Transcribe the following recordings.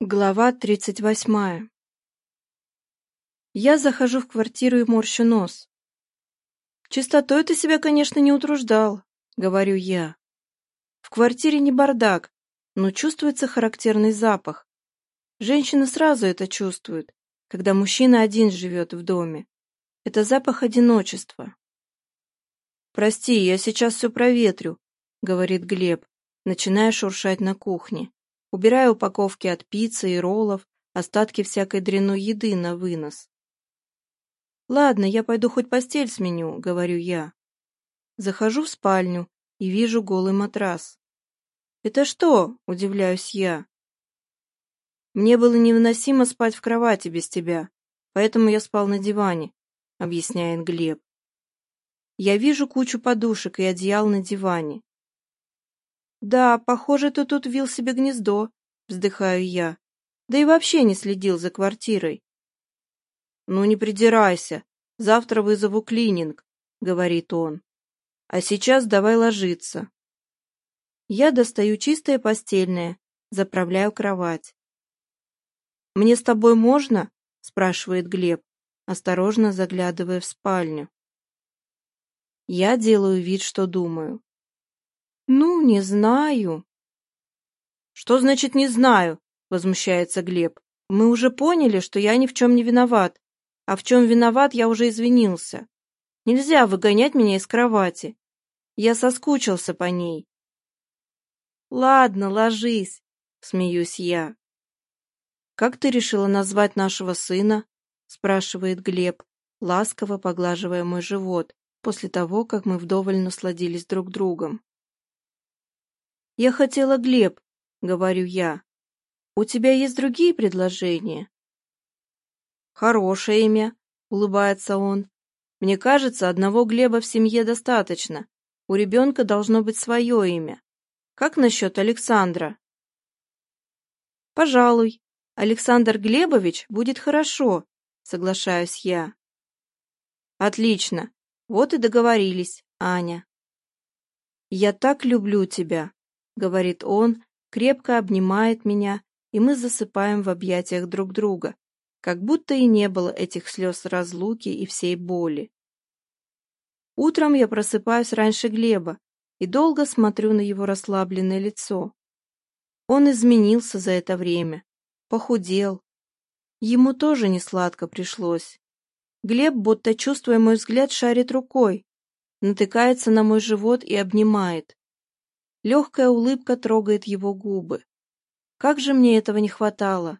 Глава 38. Я захожу в квартиру и морщу нос. «Чистотой ты себя, конечно, не утруждал», — говорю я. В квартире не бардак, но чувствуется характерный запах. Женщина сразу это чувствует, когда мужчина один живет в доме. Это запах одиночества. «Прости, я сейчас все проветрю», — говорит Глеб, начиная шуршать на кухне убирая упаковки от пиццы и роллов, остатки всякой дрянной еды на вынос. «Ладно, я пойду хоть постель сменю», — говорю я. Захожу в спальню и вижу голый матрас. «Это что?» — удивляюсь я. «Мне было невыносимо спать в кровати без тебя, поэтому я спал на диване», — объясняет Глеб. Я вижу кучу подушек и одеял на диване. Да, похоже, ты тут вил себе гнездо, вздыхаю я. Да и вообще не следил за квартирой. Ну не придирайся, завтра вызову клининг, говорит он. А сейчас давай ложиться. Я достаю чистое постельное, заправляю кровать. «Мне с тобой можно?» — спрашивает Глеб, осторожно заглядывая в спальню. Я делаю вид, что думаю. Ну, не знаю. Что значит «не знаю»? — возмущается Глеб. Мы уже поняли, что я ни в чем не виноват. А в чем виноват, я уже извинился. Нельзя выгонять меня из кровати. Я соскучился по ней. Ладно, ложись, — смеюсь я. «Как ты решила назвать нашего сына?» — спрашивает Глеб, ласково поглаживая мой живот, после того, как мы вдоволь насладились друг другом. «Я хотела, Глеб», — говорю я. «У тебя есть другие предложения?» «Хорошее имя», — улыбается он. «Мне кажется, одного Глеба в семье достаточно. У ребенка должно быть свое имя. Как насчет Александра?» «Пожалуй, Александр Глебович будет хорошо», — соглашаюсь я. «Отлично. Вот и договорились, Аня». «Я так люблю тебя», — говорит он, крепко обнимает меня, и мы засыпаем в объятиях друг друга, как будто и не было этих слез разлуки и всей боли. Утром я просыпаюсь раньше Глеба и долго смотрю на его расслабленное лицо. Он изменился за это время, похудел. Ему тоже не сладко пришлось. Глеб, будто чувствуя мой взгляд, шарит рукой, натыкается на мой живот и обнимает. Легкая улыбка трогает его губы. Как же мне этого не хватало!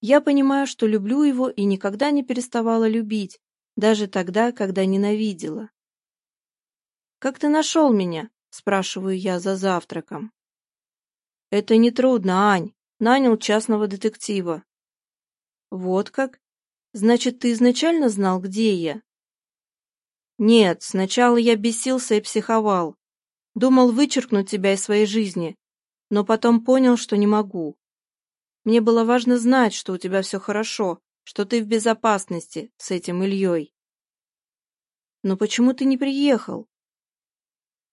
Я понимаю, что люблю его и никогда не переставала любить, даже тогда, когда ненавидела. «Как ты нашел меня?» – спрашиваю я за завтраком. «Это нетрудно, Ань. Нанял частного детектива». «Вот как? Значит, ты изначально знал, где я?» «Нет, сначала я бесился и психовал, Думал вычеркнуть тебя из своей жизни, но потом понял, что не могу. Мне было важно знать, что у тебя все хорошо, что ты в безопасности с этим Ильей. Но почему ты не приехал?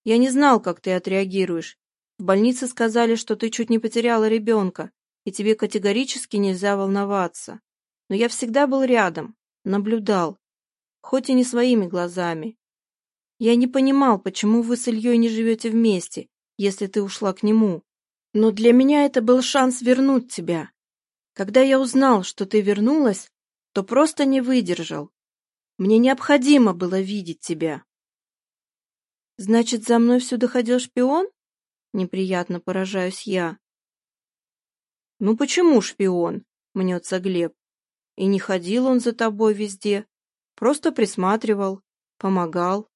Я не знал, как ты отреагируешь. В больнице сказали, что ты чуть не потеряла ребенка, и тебе категорически нельзя волноваться. Но я всегда был рядом, наблюдал, хоть и не своими глазами, я не понимал, почему вы с Ильей не живете вместе, если ты ушла к нему. Но для меня это был шанс вернуть тебя. Когда я узнал, что ты вернулась, то просто не выдержал. Мне необходимо было видеть тебя. Значит, за мной все доходил шпион? Неприятно поражаюсь я. Ну почему шпион? Мнется Глеб. И не ходил он за тобой везде. Просто присматривал, помогал.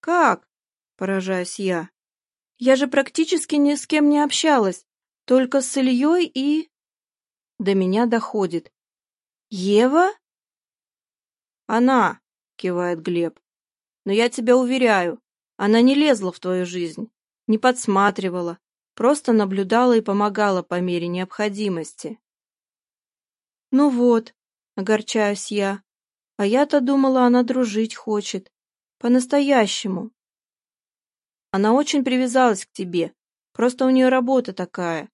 «Как?» — поражаюсь я. «Я же практически ни с кем не общалась, только с Ильей и...» До меня доходит. «Ева?» «Она!» — кивает Глеб. «Но я тебя уверяю, она не лезла в твою жизнь, не подсматривала, просто наблюдала и помогала по мере необходимости». «Ну вот», — огорчаюсь я, — «а я-то думала, она дружить хочет». По-настоящему. Она очень привязалась к тебе. Просто у нее работа такая.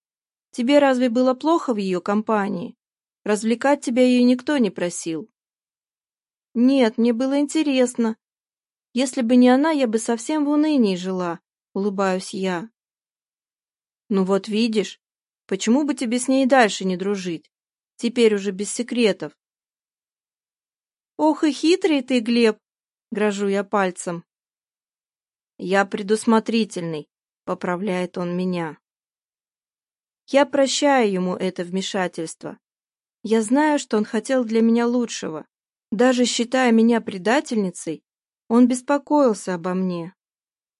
Тебе разве было плохо в ее компании? Развлекать тебя ее никто не просил. Нет, мне было интересно. Если бы не она, я бы совсем в унынии жила, улыбаюсь я. Ну вот видишь, почему бы тебе с ней дальше не дружить? Теперь уже без секретов. Ох и хитрый ты, Глеб, Грожу я пальцем. «Я предусмотрительный», — поправляет он меня. Я прощаю ему это вмешательство. Я знаю, что он хотел для меня лучшего. Даже считая меня предательницей, он беспокоился обо мне.